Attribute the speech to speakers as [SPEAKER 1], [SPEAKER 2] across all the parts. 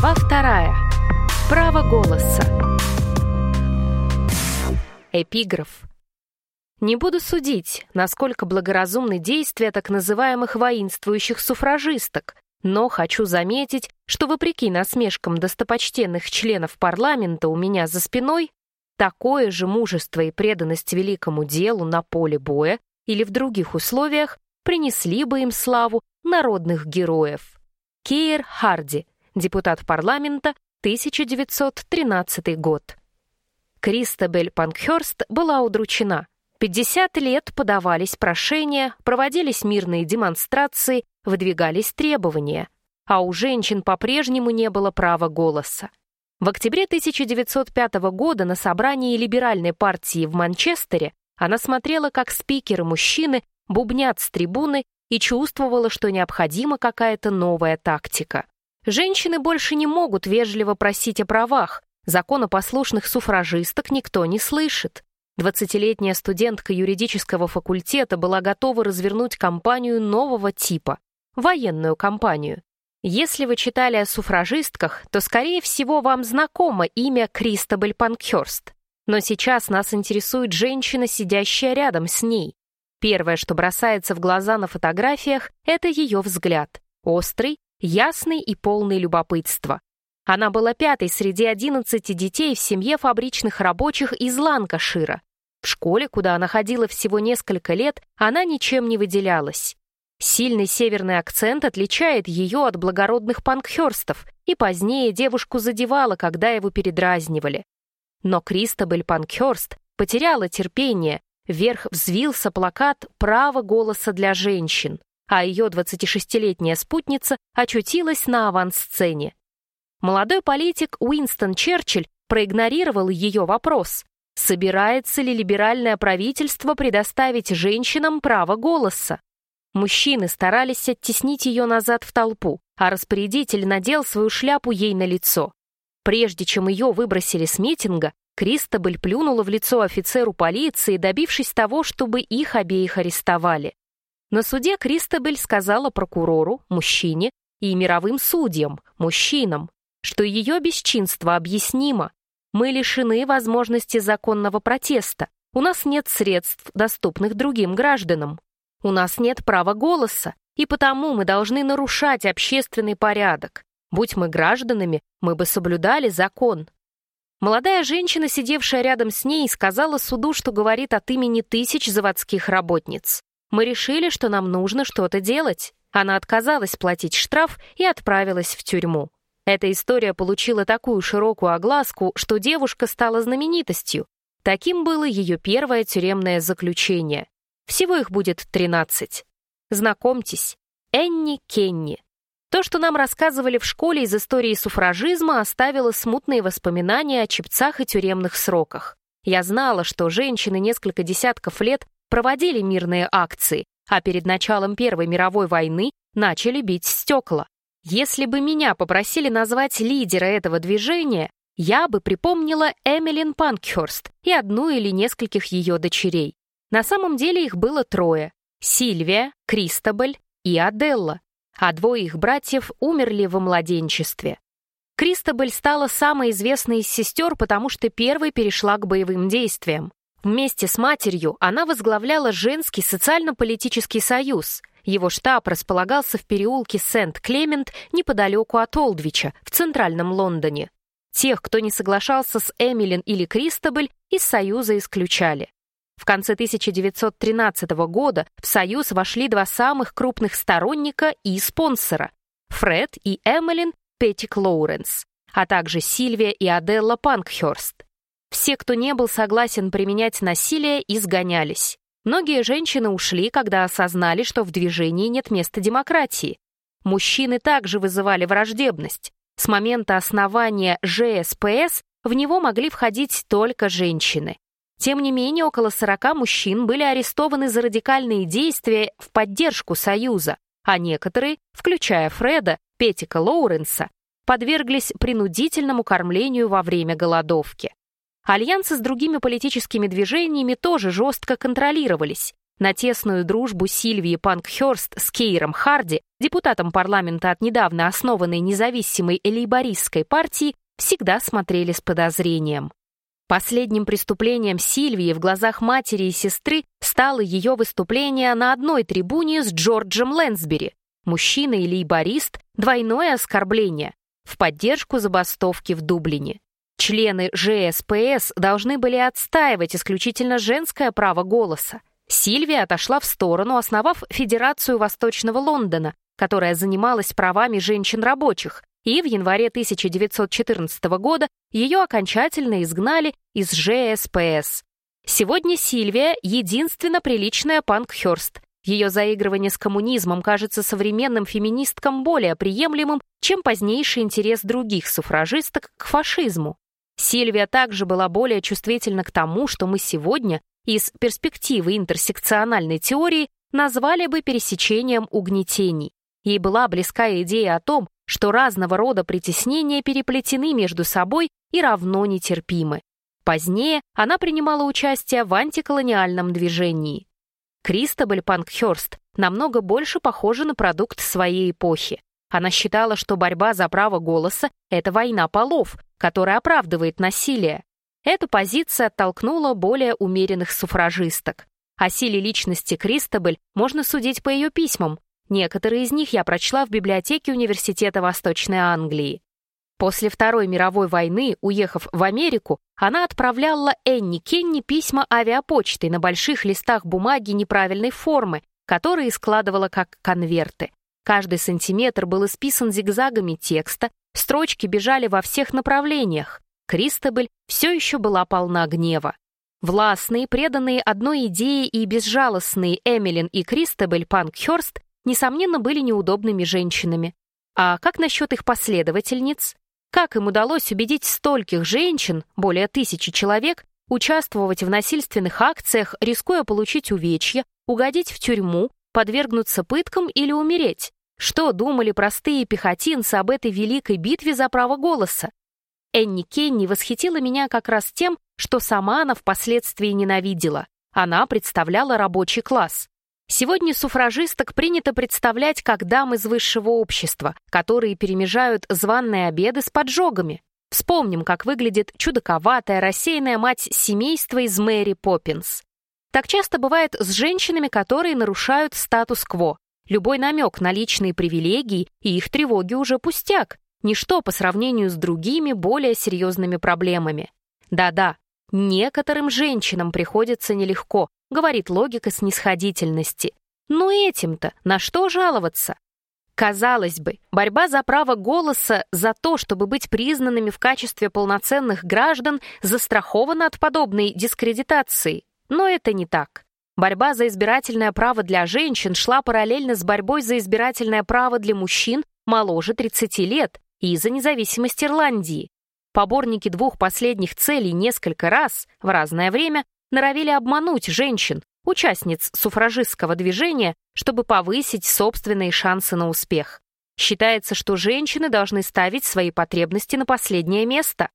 [SPEAKER 1] Глава вторая. Право голоса. Эпиграф. Не буду судить, насколько благоразумны действия так называемых воинствующих суфражисток, но хочу заметить, что вопреки насмешкам достопочтенных членов парламента у меня за спиной, такое же мужество и преданность великому делу на поле боя или в других условиях принесли бы им славу народных героев. Кейр Харди, депутат парламента, 1913 год. Кристабель Панкхерст была удручена. 50 лет подавались прошения, проводились мирные демонстрации, выдвигались требования, а у женщин по-прежнему не было права голоса. В октябре 1905 года на собрании либеральной партии в Манчестере она смотрела, как спикеры-мужчины бубнят с трибуны и чувствовала, что необходима какая-то новая тактика. Женщины больше не могут вежливо просить о правах, законопослушных суфражисток никто не слышит. Двадцатилетняя студентка юридического факультета была готова развернуть кампанию нового типа – военную кампанию. Если вы читали о суфражистках, то, скорее всего, вам знакомо имя Кристобель Панкхерст. Но сейчас нас интересует женщина, сидящая рядом с ней. Первое, что бросается в глаза на фотографиях, это ее взгляд. Острый, ясный и полный любопытства. Она была пятой среди 11 детей в семье фабричных рабочих из Ланкашира. В школе, куда она ходила всего несколько лет, она ничем не выделялась. Сильный северный акцент отличает ее от благородных панкхерстов, и позднее девушку задевало, когда его передразнивали. Но Кристобель Панкхерст потеряла терпение, вверх взвился плакат «Право голоса для женщин», а ее 26-летняя спутница очутилась на авансцене. Молодой политик Уинстон Черчилль проигнорировал ее вопрос, собирается ли либеральное правительство предоставить женщинам право голоса. Мужчины старались оттеснить ее назад в толпу, а распорядитель надел свою шляпу ей на лицо. Прежде чем ее выбросили с митинга, Кристобель плюнула в лицо офицеру полиции, добившись того, чтобы их обеих арестовали. На суде Кристобель сказала прокурору, мужчине, и мировым судьям, мужчинам, что ее бесчинство объяснимо. Мы лишены возможности законного протеста. У нас нет средств, доступных другим гражданам. У нас нет права голоса, и потому мы должны нарушать общественный порядок. Будь мы гражданами, мы бы соблюдали закон. Молодая женщина, сидевшая рядом с ней, сказала суду, что говорит от имени тысяч заводских работниц. Мы решили, что нам нужно что-то делать. Она отказалась платить штраф и отправилась в тюрьму. Эта история получила такую широкую огласку, что девушка стала знаменитостью. Таким было ее первое тюремное заключение. Всего их будет 13. Знакомьтесь, Энни Кенни. То, что нам рассказывали в школе из истории суфражизма, оставило смутные воспоминания о чепцах и тюремных сроках. Я знала, что женщины несколько десятков лет проводили мирные акции, а перед началом Первой мировой войны начали бить стекла. Если бы меня попросили назвать лидера этого движения, я бы припомнила Эмилин Панкхерст и одну или нескольких ее дочерей. На самом деле их было трое — Сильвия, Кристобель и Аделла, а двое их братьев умерли во младенчестве. Кристобель стала самой известной из сестер, потому что первой перешла к боевым действиям. Вместе с матерью она возглавляла женский социально-политический союз. Его штаб располагался в переулке Сент-Клемент неподалеку от Олдвича, в центральном Лондоне. Тех, кто не соглашался с Эмилин или Кристобель, из союза исключали. В конце 1913 года в Союз вошли два самых крупных сторонника и спонсора — Фред и Эмилин Петтик Лоуренс, а также Сильвия и Аделла Панкхерст. Все, кто не был согласен применять насилие, изгонялись. Многие женщины ушли, когда осознали, что в движении нет места демократии. Мужчины также вызывали враждебность. С момента основания ЖСПС в него могли входить только женщины. Тем не менее, около 40 мужчин были арестованы за радикальные действия в поддержку Союза, а некоторые, включая Фреда, Петика Лоуренса, подверглись принудительному кормлению во время голодовки. Альянсы с другими политическими движениями тоже жестко контролировались. На тесную дружбу Сильвии Панкхёрст с Кейром Харди, депутатом парламента от недавно основанной независимой лейбористской партии, всегда смотрели с подозрением. Последним преступлением Сильвии в глазах матери и сестры стало ее выступление на одной трибуне с Джорджем Лэнсбери. Мужчина и лейборист – двойное оскорбление в поддержку забастовки в Дублине. Члены ЖСПС должны были отстаивать исключительно женское право голоса. Сильвия отошла в сторону, основав Федерацию Восточного Лондона, которая занималась правами женщин-рабочих, и в январе 1914 года ее окончательно изгнали из ЖСПС. Сегодня Сильвия — единственно приличная панк-хёрст. Ее заигрывание с коммунизмом кажется современным феминисткам более приемлемым, чем позднейший интерес других суфражисток к фашизму. Сильвия также была более чувствительна к тому, что мы сегодня из перспективы интерсекциональной теории назвали бы пересечением угнетений. Ей была близка идея о том, что разного рода притеснения переплетены между собой и равно нетерпимы. Позднее она принимала участие в антиколониальном движении. Кристобаль Панкхёрст намного больше похожа на продукт своей эпохи. Она считала, что борьба за право голоса — это война полов, которая оправдывает насилие. Эта позиция оттолкнула более умеренных суфражисток. О силе личности Кристобаль можно судить по ее письмам, Некоторые из них я прочла в библиотеке Университета Восточной Англии. После Второй мировой войны, уехав в Америку, она отправляла Энни Кенни письма авиапочтой на больших листах бумаги неправильной формы, которые складывала как конверты. Каждый сантиметр был исписан зигзагами текста, строчки бежали во всех направлениях. Кристобель все еще была полна гнева. Властные, преданные одной идее и безжалостные Эмилин и Кристобель Панкхёрст несомненно, были неудобными женщинами. А как насчет их последовательниц? Как им удалось убедить стольких женщин, более тысячи человек, участвовать в насильственных акциях, рискуя получить увечья, угодить в тюрьму, подвергнуться пыткам или умереть? Что думали простые пехотинцы об этой великой битве за право голоса? Энни Кенни восхитила меня как раз тем, что сама она впоследствии ненавидела. Она представляла рабочий класс. Сегодня суфражисток принято представлять как дам из высшего общества, которые перемежают званные обеды с поджогами. Вспомним, как выглядит чудаковатая, рассеянная мать семейства из Мэри Поппинс. Так часто бывает с женщинами, которые нарушают статус-кво. Любой намек на личные привилегии и их тревоги уже пустяк, ничто по сравнению с другими, более серьезными проблемами. Да-да, некоторым женщинам приходится нелегко, говорит логика снисходительности. Но этим-то на что жаловаться? Казалось бы, борьба за право голоса, за то, чтобы быть признанными в качестве полноценных граждан, застрахована от подобной дискредитации. Но это не так. Борьба за избирательное право для женщин шла параллельно с борьбой за избирательное право для мужчин моложе 30 лет и за независимость Ирландии. Поборники двух последних целей несколько раз, в разное время, норовили обмануть женщин, участниц суфражистского движения, чтобы повысить собственные шансы на успех. Считается, что женщины должны ставить свои потребности на последнее место.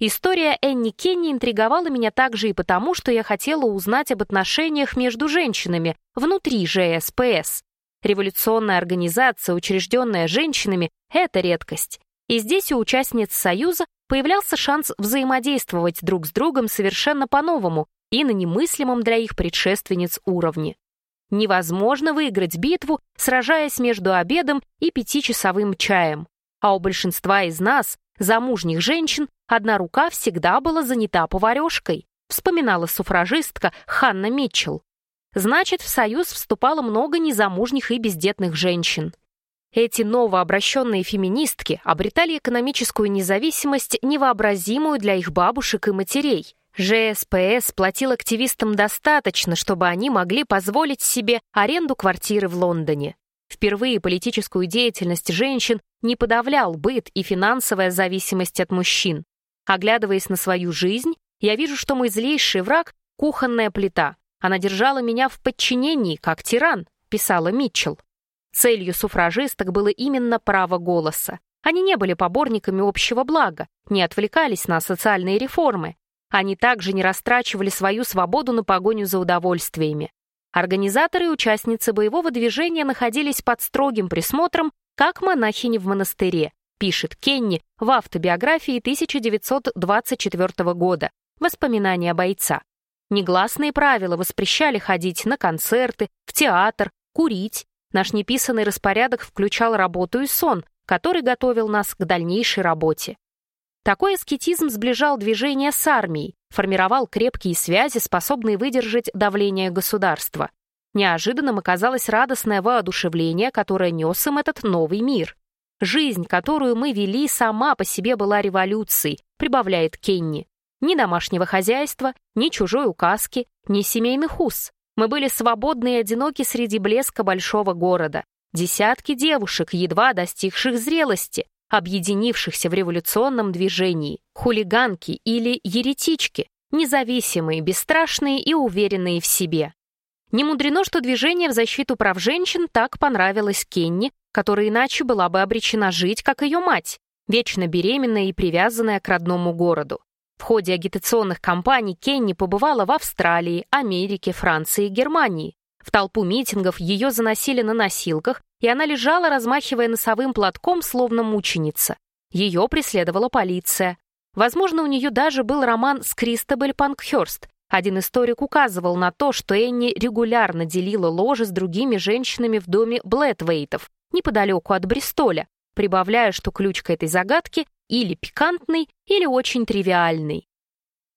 [SPEAKER 1] История Энни Кенни интриговала меня также и потому, что я хотела узнать об отношениях между женщинами внутри ЖСПС. Революционная организация, учрежденная женщинами, — это редкость. И здесь у участниц Союза появлялся шанс взаимодействовать друг с другом совершенно по-новому, и на немыслимом для их предшественниц уровне. Невозможно выиграть битву, сражаясь между обедом и пятичасовым чаем. А у большинства из нас, замужних женщин, одна рука всегда была занята поварешкой, вспоминала суфражистка Ханна Митчелл. Значит, в союз вступало много незамужних и бездетных женщин. Эти новообращенные феминистки обретали экономическую независимость, невообразимую для их бабушек и матерей, ЖСПС платил активистам достаточно, чтобы они могли позволить себе аренду квартиры в Лондоне. Впервые политическую деятельность женщин не подавлял быт и финансовая зависимость от мужчин. Оглядываясь на свою жизнь, я вижу, что мой злейший враг — кухонная плита. Она держала меня в подчинении, как тиран, писала Митчелл. Целью суфражисток было именно право голоса. Они не были поборниками общего блага, не отвлекались на социальные реформы, они также не растрачивали свою свободу на погоню за удовольствиями. Организаторы и участницы боевого движения находились под строгим присмотром, как монахини в монастыре, пишет Кенни в автобиографии 1924 года «Воспоминания бойца». Негласные правила воспрещали ходить на концерты, в театр, курить. Наш неписанный распорядок включал работу и сон, который готовил нас к дальнейшей работе. Такой аскетизм сближал движение с армией, формировал крепкие связи, способные выдержать давление государства. Неожиданным оказалось радостное воодушевление, которое нес им этот новый мир. Жизнь, которую мы вели, сама по себе была революцией, прибавляет Кенни. Ни домашнего хозяйства, ни чужой указки, ни семейных уз. Мы были свободны и одиноки среди блеска большого города. Десятки девушек, едва достигших зрелости, объединившихся в революционном движении, хулиганки или еретички, независимые, бесстрашные и уверенные в себе. Не мудрено, что движение в защиту прав женщин так понравилось Кенни, которая иначе была бы обречена жить, как ее мать, вечно беременная и привязанная к родному городу. В ходе агитационных кампаний Кенни побывала в Австралии, Америке, Франции и Германии. В толпу митингов ее заносили на носилках, и она лежала, размахивая носовым платком, словно мученица. Ее преследовала полиция. Возможно, у нее даже был роман с Кристобель Панкхерст. Один историк указывал на то, что Энни регулярно делила ложе с другими женщинами в доме Блэтвейтов, неподалеку от Бристоля, прибавляя, что ключ к этой загадке или пикантный, или очень тривиальный.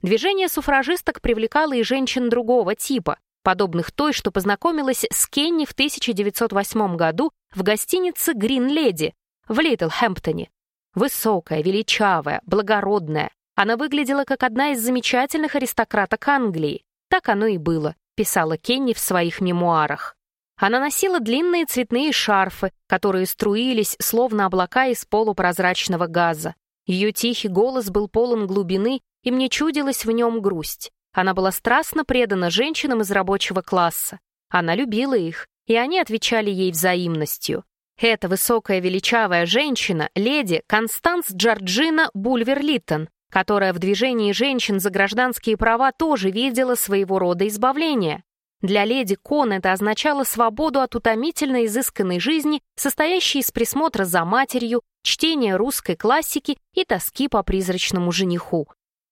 [SPEAKER 1] Движение суфражисток привлекало и женщин другого типа, подобных той, что познакомилась с Кенни в 1908 году в гостинице «Грин Леди» в Литлхэмптоне. Высокая, величавая, благородная. Она выглядела как одна из замечательных аристократок Англии. Так оно и было, писала Кенни в своих мемуарах. Она носила длинные цветные шарфы, которые струились, словно облака из полупрозрачного газа. Ее тихий голос был полон глубины, и мне чудилась в нем грусть. Она была страстно предана женщинам из рабочего класса. Она любила их, и они отвечали ей взаимностью. Эта высокая величавая женщина, леди Констанс Джорджина Бульвер-Литтон, которая в движении женщин за гражданские права тоже видела своего рода избавление. Для леди Кон это означало свободу от утомительно изысканной жизни, состоящей из присмотра за матерью, чтения русской классики и тоски по призрачному жениху.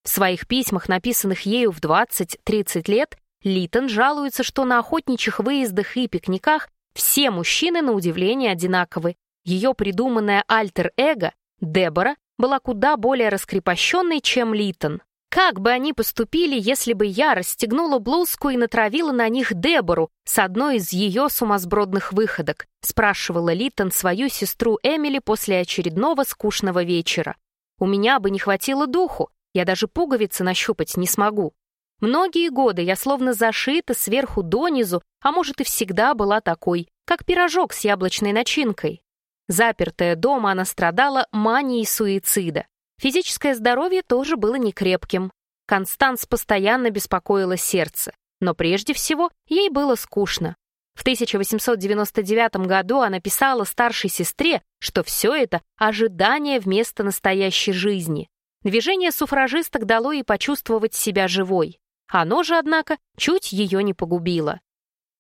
[SPEAKER 1] В своих письмах, написанных ею в 20-30 лет, Литон жалуется, что на охотничьих выездах и пикниках все мужчины, на удивление, одинаковы. Ее придуманная альтер-эго, Дебора, была куда более раскрепощенной, чем Литон. Как бы они поступили, если бы я расстегнула блузку и натравила на них Дебору с одной из ее сумасбродных выходок, спрашивала Литон свою сестру Эмили после очередного скучного вечера. У меня бы не хватило духу, я даже пуговицы нащупать не смогу. Многие годы я словно зашита сверху донизу, а может и всегда была такой, как пирожок с яблочной начинкой. Запертая дома, она страдала манией суицида. Физическое здоровье тоже было некрепким. Констанс постоянно беспокоило сердце, но прежде всего ей было скучно. В 1899 году она писала старшей сестре, что все это — ожидание вместо настоящей жизни. Движение суфражисток дало ей почувствовать себя живой. Оно же, однако, чуть ее не погубило.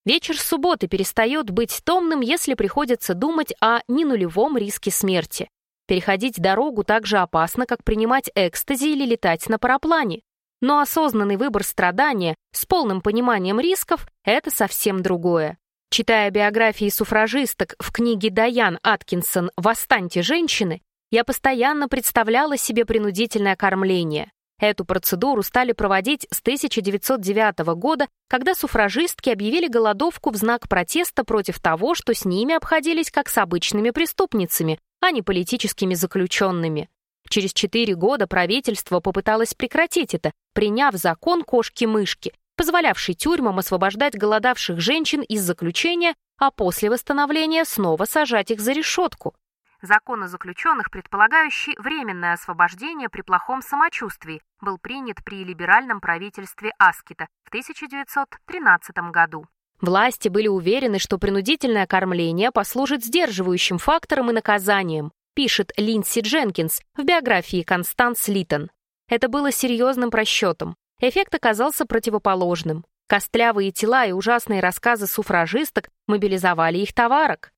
[SPEAKER 1] Вечер субботы перестает быть томным, если приходится думать о ненулевом риске смерти. Переходить дорогу так же опасно, как принимать экстази или летать на параплане. Но осознанный выбор страдания с полным пониманием рисков — это совсем другое. Читая биографии суфражисток в книге Даян Аткинсон «Восстаньте, женщины», я постоянно представляла себе принудительное кормление. Эту процедуру стали проводить с 1909 года, когда суфражистки объявили голодовку в знак протеста против того, что с ними обходились как с обычными преступницами, а не политическими заключенными. Через четыре года правительство попыталось прекратить это, приняв закон кошки-мышки, позволявший тюрьмам освобождать голодавших женщин из заключения, а после восстановления снова сажать их за решетку. Закон о заключенных, предполагающий временное освобождение при плохом самочувствии, был принят при либеральном правительстве Аскита в 1913 году. Власти были уверены, что принудительное кормление послужит сдерживающим фактором и наказанием, пишет Линдси Дженкинс в биографии Констанс Литтон. Это было серьезным просчетом. Эффект оказался противоположным. Костлявые тела и ужасные рассказы суфражисток мобилизовали их товарок.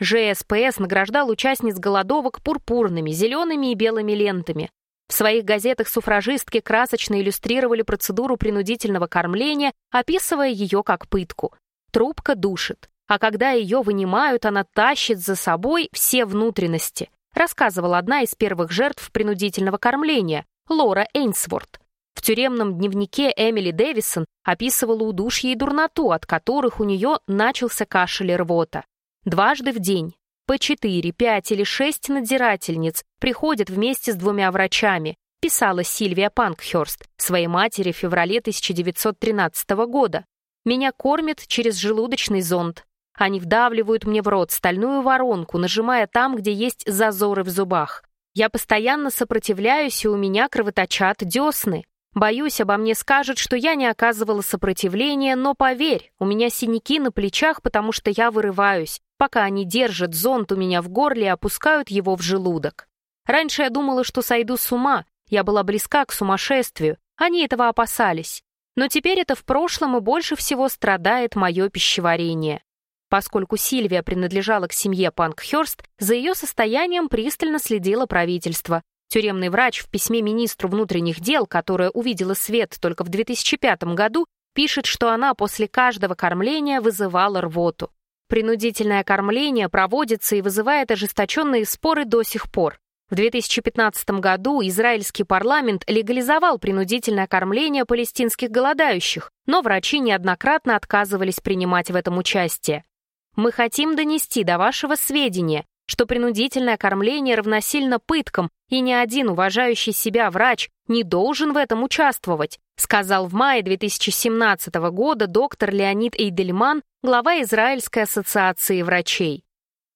[SPEAKER 1] ЖСПС награждал участниц голодовок пурпурными, зелеными и белыми лентами. В своих газетах суфражистки красочно иллюстрировали процедуру принудительного кормления, описывая ее как пытку. Трубка душит, а когда ее вынимают, она тащит за собой все внутренности, рассказывала одна из первых жертв принудительного кормления, Лора Эйнсворт. В тюремном дневнике Эмили Дэвисон описывала удушье и дурноту, от которых у нее начался кашель и рвота. Дважды в день по 4, 5 или 6 надзирательниц приходят вместе с двумя врачами, писала Сильвия Панкхёрст своей матери в феврале 1913 года. Меня кормят через желудочный зонд. Они вдавливают мне в рот стальную воронку, нажимая там, где есть зазоры в зубах. Я постоянно сопротивляюсь, и у меня кровоточат десны. Боюсь, обо мне скажут, что я не оказывала сопротивления, но поверь, у меня синяки на плечах, потому что я вырываюсь, пока они держат зонт у меня в горле и опускают его в желудок. Раньше я думала, что сойду с ума, я была близка к сумасшествию, они этого опасались. Но теперь это в прошлом и больше всего страдает мое пищеварение. Поскольку Сильвия принадлежала к семье Панкхёрст, за ее состоянием пристально следило правительство, Тюремный врач в письме министру внутренних дел, которое увидела свет только в 2005 году, пишет, что она после каждого кормления вызывала рвоту. Принудительное кормление проводится и вызывает ожесточенные споры до сих пор. В 2015 году израильский парламент легализовал принудительное кормление палестинских голодающих, но врачи неоднократно отказывались принимать в этом участие. Мы хотим донести до вашего сведения, что принудительное кормление равносильно пыткам, и ни один уважающий себя врач не должен в этом участвовать, сказал в мае 2017 года доктор Леонид Эйдельман, глава Израильской ассоциации врачей.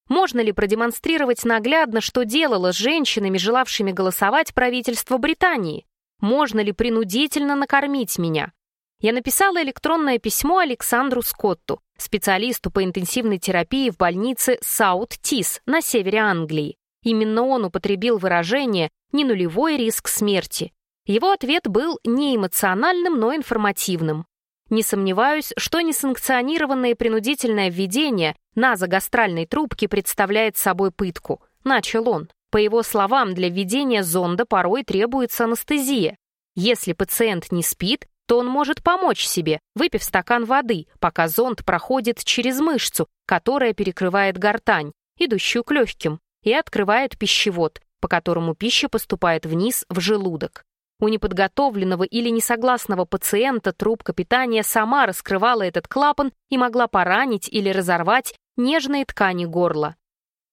[SPEAKER 1] Можно ли продемонстрировать наглядно, что делало с женщинами, желавшими голосовать правительство Британии? Можно ли принудительно накормить меня? Я написала электронное письмо Александру Скотту, специалисту по интенсивной терапии в больнице Саут-Тис на севере Англии. Именно он употребил выражение «не нулевой риск смерти». Его ответ был не эмоциональным, но информативным. Не сомневаюсь, что несанкционированное принудительное введение назогастральной трубки представляет собой пытку. Начал он. По его словам, для введения зонда порой требуется анестезия. Если пациент не спит, то он может помочь себе, выпив стакан воды, пока зонд проходит через мышцу, которая перекрывает гортань, идущую к легким, и открывает пищевод, по которому пища поступает вниз в желудок. У неподготовленного или несогласного пациента трубка питания сама раскрывала этот клапан и могла поранить или разорвать нежные ткани горла.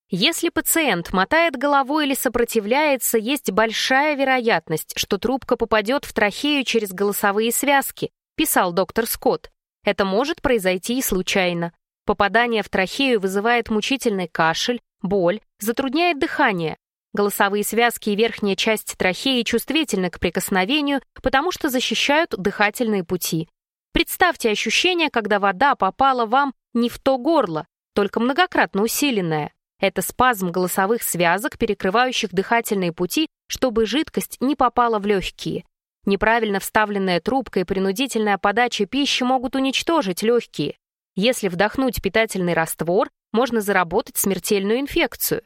[SPEAKER 1] Если пациент мотает головой или сопротивляется, есть большая вероятность, что трубка попадет в трахею через голосовые связки, писал доктор Скотт. Это может произойти и случайно. Попадание в трахею вызывает мучительный кашель, боль, затрудняет дыхание. Голосовые связки и верхняя часть трахеи чувствительны к прикосновению, потому что защищают дыхательные пути. Представьте ощущение, когда вода попала вам не в то горло, только многократно усиленное. Это спазм голосовых связок, перекрывающих дыхательные пути, чтобы жидкость не попала в легкие. Неправильно вставленная трубка и принудительная подача пищи могут уничтожить легкие. Если вдохнуть питательный раствор, можно заработать смертельную инфекцию.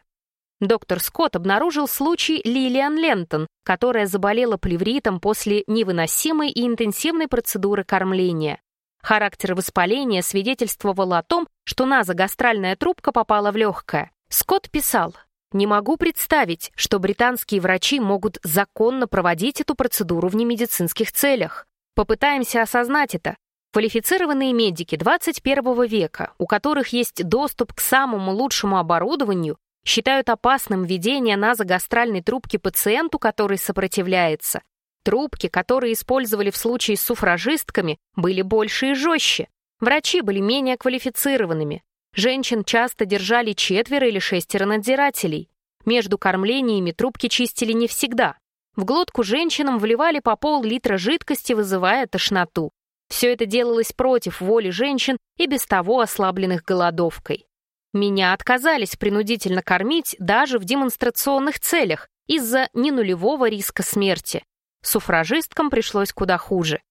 [SPEAKER 1] Доктор Скотт обнаружил случай Лилиан Лентон, которая заболела плевритом после невыносимой и интенсивной процедуры кормления. Характер воспаления свидетельствовал о том, что назогастральная трубка попала в легкое. Скотт писал, «Не могу представить, что британские врачи могут законно проводить эту процедуру в немедицинских целях. Попытаемся осознать это. Квалифицированные медики 21 века, у которых есть доступ к самому лучшему оборудованию, считают опасным введение назогастральной трубки пациенту, который сопротивляется. Трубки, которые использовали в случае с суфражистками, были больше и жестче. Врачи были менее квалифицированными. Женщин часто держали четверо или шестеро надзирателей. Между кормлениями трубки чистили не всегда. В глотку женщинам вливали по пол-литра жидкости, вызывая тошноту. Все это делалось против воли женщин и без того ослабленных голодовкой. Меня отказались принудительно кормить даже в демонстрационных целях из-за ненулевого риска смерти. Суфражисткам пришлось куда хуже.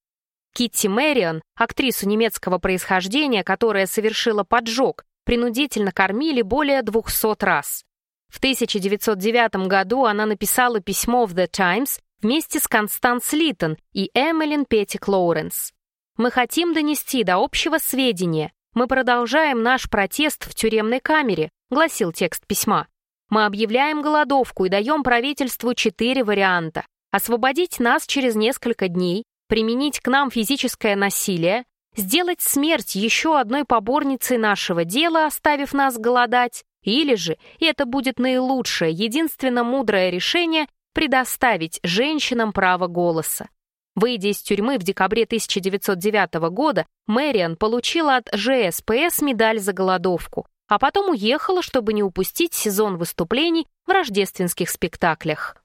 [SPEAKER 1] Китти Мэрион, актрису немецкого происхождения, которая совершила поджог, принудительно кормили более 200 раз. В 1909 году она написала письмо в The Times вместе с Констанс Литтон и Эмилин Петтик Лоуренс. «Мы хотим донести до общего сведения. Мы продолжаем наш протест в тюремной камере», гласил текст письма. «Мы объявляем голодовку и даем правительству четыре варианта. Освободить нас через несколько дней, применить к нам физическое насилие, сделать смерть еще одной поборницей нашего дела, оставив нас голодать, или же, и это будет наилучшее, единственно мудрое решение, предоставить женщинам право голоса. Выйдя из тюрьмы в декабре 1909 года, Мэриан получила от ЖСПС медаль за голодовку, а потом уехала, чтобы не упустить сезон выступлений в рождественских спектаклях.